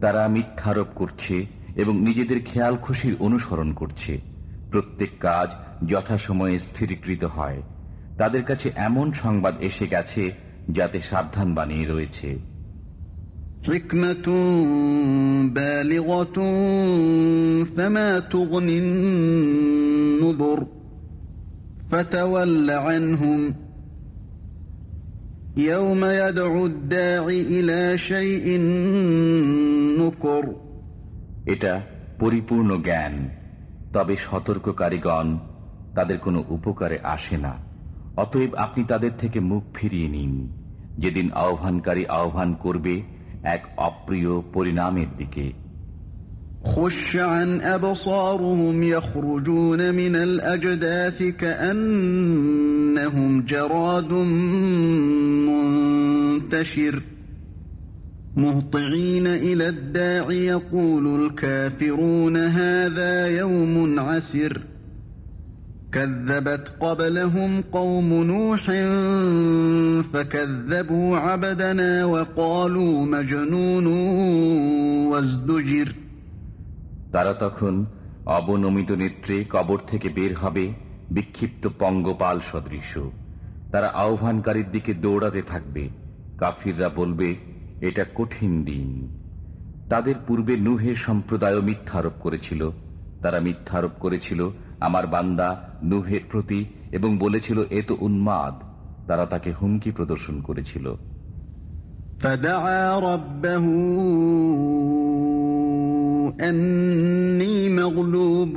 তারা মিথ্যারোপ করছে এবং নিজেদের খেয়াল খুশির অনুসরণ করছে প্রত্যেক কাজ যথাসময়ে স্থিরীকৃত হয় তাদের কাছে এমন সংবাদ এসে গেছে যাতে সাবধান বানিয়ে রয়েছে حكمة بالغة فما تغني النذر فتول عنهم يوم يدعو الداعي إلى شيء نكر এটা পরিপূর্ণ জ্ঞান তবে সতর্ককারীগণ তাদের কোনো উপকারে আসে না অতএব আপনি তাদের থেকে মুখ ফিরিয়ে নিন যেদিন আহ্বানকারী আহ্বান করবে এক অপ্রিয় পরিণামের দিকে خش عن أبصارهم يخرجون من الأجداث كأنهم جراد منتشر مهطعين إلى الداع يقول الكافرون هذا يوم عسر كذبت قبلهم قوم نوح فكذبوا عبدنا وقالوا مجنون وازدجر তারা তখন অবনমিত নেত্রে কবর থেকে বের হবে বিক্ষিপ্ত পঙ্গপাল সদৃশ তারা আহ্বানকারীর দিকে দৌড়াতে থাকবে কাফিররা বলবে এটা কঠিন দিন তাদের পূর্বে নুহের সম্প্রদায় মিথ্যারোপ করেছিল তারা মিথ্যারোপ করেছিল আমার বান্দা নুহের প্রতি এবং বলেছিল এ তো উন্মাদ তারা তাকে হুমকি প্রদর্শন করেছিল فدعا ربه أني مغلوب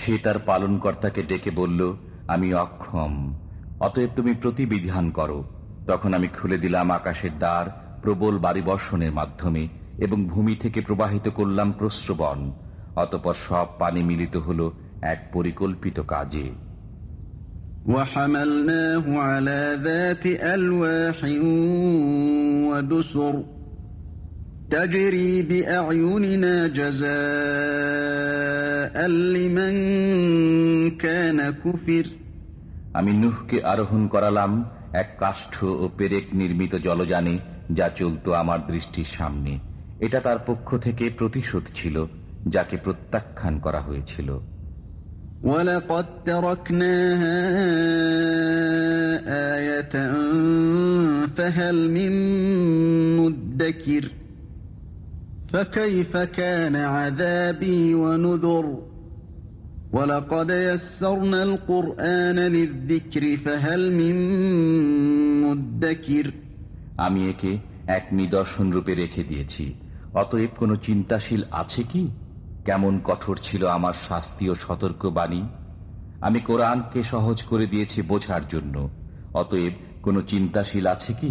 সে তার পালনকর্তাকে ডেকে বলল আমি অক্ষম অতএব তুমি প্রতিবিধান করো তখন আমি খুলে দিলাম আকাশের দ্বার প্রবল বাড়ি বর্ষণের মাধ্যমে এবং ভূমি থেকে প্রবাহিত করলাম প্রশ্রবণ অতপর সব পানি মিলিত হল এক পরিকল্পিত কাজে وحملناه على ذات ألواح ودسر تجري بأعيننا جزاء لمن كان كفر আমি নুহকে আরোহণ করালাম এক কাষ্ঠ ও পেরেক নির্মিত জলযানে যা চলত আমার দৃষ্টির সামনে এটা তার পক্ষ থেকে প্রতিশোধ ছিল যাকে প্রত্যাখ্যান করা হয়েছিল ولقد تركناها آية فهل من مدكر فكيف كان عذابي ونذر ولقد يسرنا القرآن للذكر فهل من مدكر আমি একে এক নিদর্শন রূপে রেখে দিয়েছি অতএব কোনো চিন্তাশীল আছে কি কেমন কঠোর ছিল আমার শাস্তি ও সতর্ক বাণী আমি কোরআনকে সহজ করে দিয়েছি বোঝার জন্য অতএব কোনো চিন্তাশীল আছে কি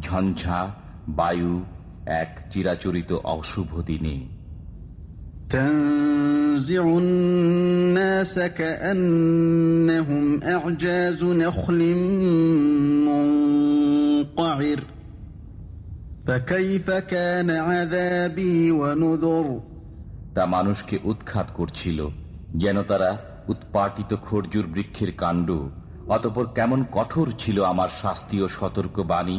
ঝঞ্ঝা বায়ু এক চিরাচরিত অশুভ দিনে تنزع الناس كأنهم أعجاز نخل منقعر فكيف كان عذابي ونذر তা মানুষকে উৎখাত করছিল যেন তারা উৎপাটিত খর্জুর বৃক্ষের কাণ্ড অতপর কেমন কঠোর ছিল আমার শাস্তি ও সতর্ক বাণী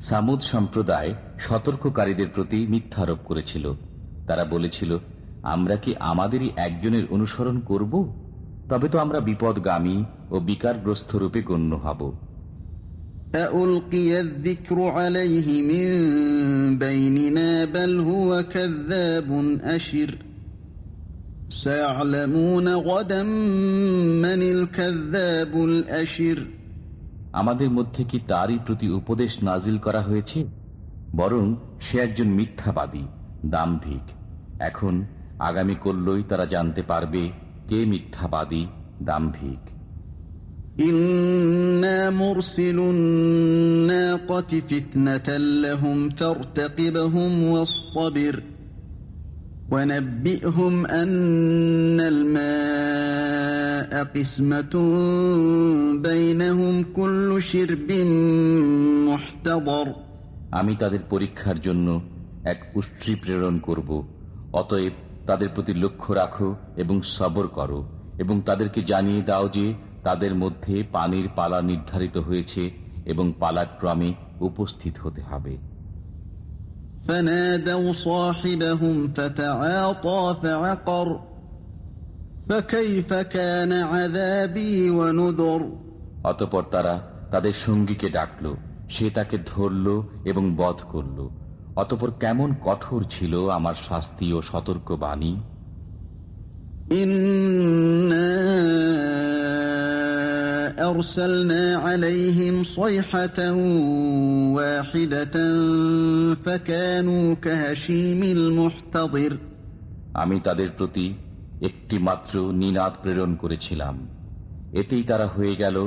সামুদ সম্প্রদায় সতর্ককারীদের প্রতি মিথ্যা আরোপ করেছিল। তারা বলেছিল আমরা কি আমাদেরই একজনের অনুসরণ করব? তবে তো আমরা বিপদগামী ও বিকারগ্রস্ত রূপে গণ্য হব। আলাইহি মিন বাইনিনা বাল হুয়া কাযযাবুন আশির আমাদের মধ্যে কি তারই প্রতি উপদেশ নাজিল করা হয়েছে বরং সে একজন মিথ্যাবাদী দাম্ভিক এখন আগামী করলই তারা জানতে পারবে কে মিথ্যাবাদী দাম্ভিক إنا مرسل الناقة فتنة لهم فارتقبهم واصطبر ونبئهم أن الماء قسمة بينهم كل شرب محتضر আমি তাদের পরীক্ষার জন্য এক উষ্ট্রি প্রেরণ করব অতএব তাদের প্রতি লক্ষ্য রাখো এবং সবর করো এবং তাদেরকে জানিয়ে দাও যে তাদের মধ্যে পানির পালা নির্ধারিত হয়েছে এবং পালাক্রমে উপস্থিত হতে হবে فنادوا صاحبهم فتعاطى فعقر فكيف كان عذابي ونذر অতপর তারা তাদের সঙ্গীকে ডাকল সে তাকে ধরল এবং বধ করল অতপর কেমন কঠোর ছিল আমার শাস্তি ও সতর্ক বাণী إنا أرسلنا عليهم صيحة واحدة فكانوا كهشيم المحتضر আমি তাদের প্রতি একটি মাত্র নিনাদ প্রেরণ করেছিলাম এতেই তারা হয়ে গেল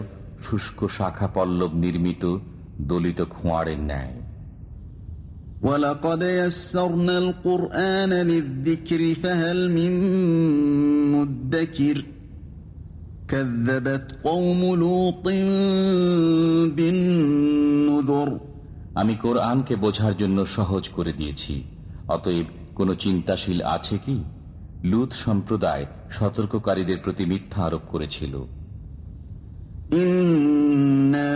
শুষ্ক শাখা পল্লব নির্মিত দলিত খোঁয়াড়ের ন্যায় ولقد يسرنا القرآن للذكر فهل من مدكر আমি কোরআনকে বোঝার জন্য সহজ করে দিয়েছি অতএব কোনো চিন্তাশীল আছে কি লুত সম্প্রদায় সতর্ককারীদের প্রতি মিথ্যা আরোপ করেছিল إنا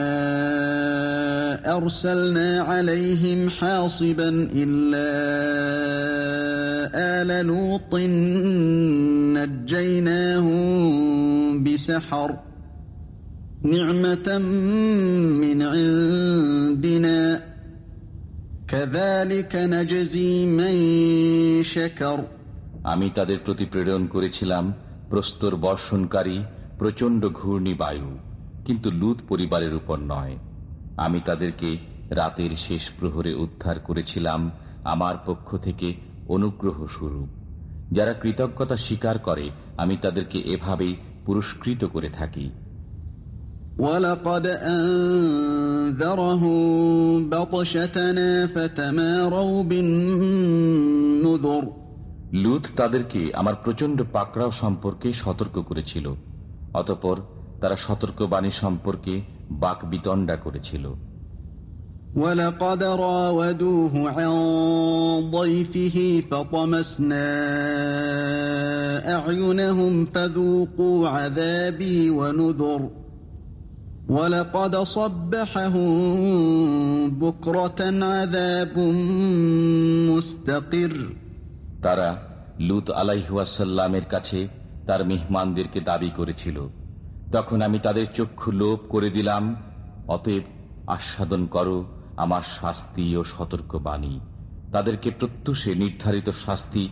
أرسلنا عليهم حاصبا إلا آل لوط نجيناهم بسحر نعمة من عندنا كذلك نجزي من شكر আমি তাদের প্রতি প্রেরণ করেছিলাম প্রস্তর বর্ষণকারী প্রচণ্ড ঘূর্ণি বায়ু কিন্তু লুত পরিবারের উপর নয় আমি তাদেরকে রাতের শেষ প্রহরে উদ্ধার করেছিলাম আমার পক্ষ থেকে অনুগ্রহ স্বরূপ যারা কৃতজ্ঞতা স্বীকার করে আমি তাদেরকে এভাবেই পুরস্কৃত করে থাকি ولقد أنذرهم بطشتنا فتماروا بالنذر লুত তাদেরকে আমার প্রচণ্ড পাকড়াও সম্পর্কে সতর্ক করেছিল অতপর তারা সতর্কবাণী সম্পর্কে বাক বিতণ্ডা করেছিল ولقد راودوه عن ضيفه فطمسنا أعينهم فذوقوا عذابي ونذر ولقد صبحهم بكرة عذاب مستقر তারা লুত আলাইহাসাল্লামের কাছে তার মেহমানদেরকে দাবি করেছিল তখন আমি তাদের চক্ষু লোপ করে দিলাম অতএব আস্বাদন করো আমার শাস্তি ও সতর্ক বাণী তাদেরকে প্রত্যুষে নির্ধারিত শাস্তি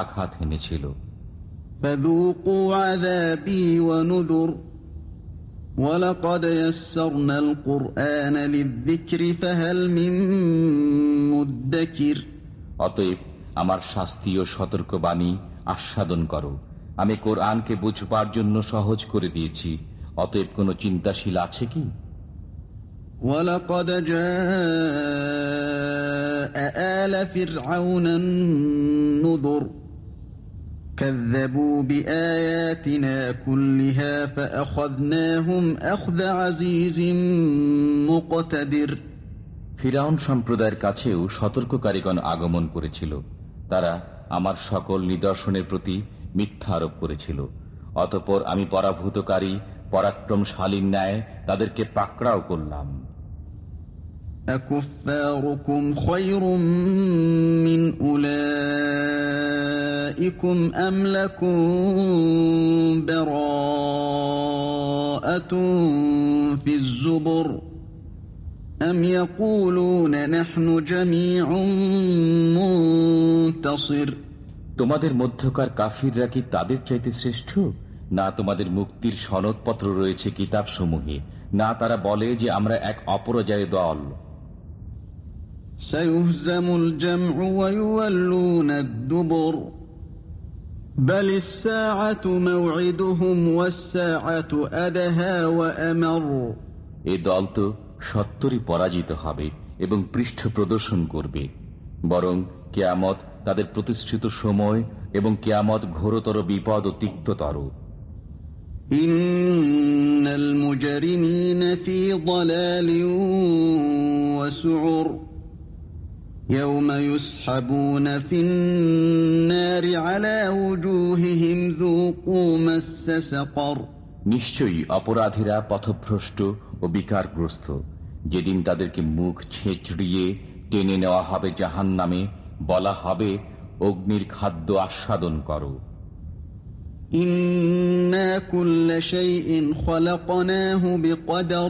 আঘাত হেনেছিল অতএব আমার শাস্তি ও সতর্ক বাণী আস্বাদন করো। আমি কোরআনকে বুঝবার জন্য সহজ করে দিয়েছি। অতএব কোন চিন্তাশীল আছে কি? ولقد جاء آل فرعون النذر كذبوا بآياتنا كلها فأخذناهم أخذ عزيز مقتدر ফিরাউন সম্প্রদায়ের কাছেও সতর্ককারীগণ আগমন করেছিল তারা আমার সকল নিদর্শনের প্রতি মিথ্যা আরোপ করেছিল অতপর আমি পরাভূতকারী পরাক্রমশালীর ন্যায় তাদেরকে পাকড়াও করলাম أكفاركم خير من أولئكم أم لكم براءة في الزبر أم يقولون نحن جميع منتصر তোমাদের মধ্যকার কাফিররা কি তাদের চাইতে শ্রেষ্ঠ না তোমাদের মুক্তির সনদপত্র রয়েছে কিতাব সমূহে না তারা বলে যে আমরা এক অপরাজয় দল এ দল তো সত্তরই পরাজিত হবে এবং পৃষ্ঠ প্রদর্শন করবে। বরং কেয়ামত তাদের প্রতিষ্ঠিত সময় এবং কেয়ামত ঘোরতর বিপদ ও তিক্ততর। ইন্নাল মুজারিমিনা ফি দালালিন ওয়া সুউর يوم يسحبون في النار على وجوههم ذوقوا مس سقر নিশ্চয়ই অপরাধীরা পথভ্রষ্ট ও বিকারগ্রস্ত যেদিন তাদেরকে মুখ ছেঁচড়িয়ে টেনে নেওয়া হবে জাহান নামে বলা হবে অগ্নির খাদ্য আস্বাদন করো إنا كل شيء خلقناه بقدر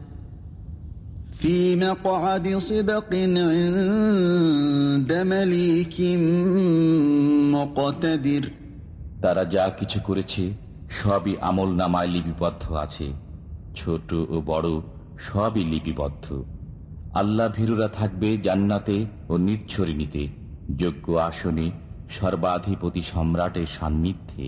في مقعد صدق عند مليك مقتدر তারা যা কিছু করেছে সবই আমল নামায় লিপিবদ্ধ আছে ছোট ও বড় সবই লিপিবদ্ধ আল্লাহ ভীরুরা থাকবে জান্নাতে ও নিচ্ছরিণীতে যোগ্য আসনে সর্বাধিপতি সম্রাটের সান্নিধ্যে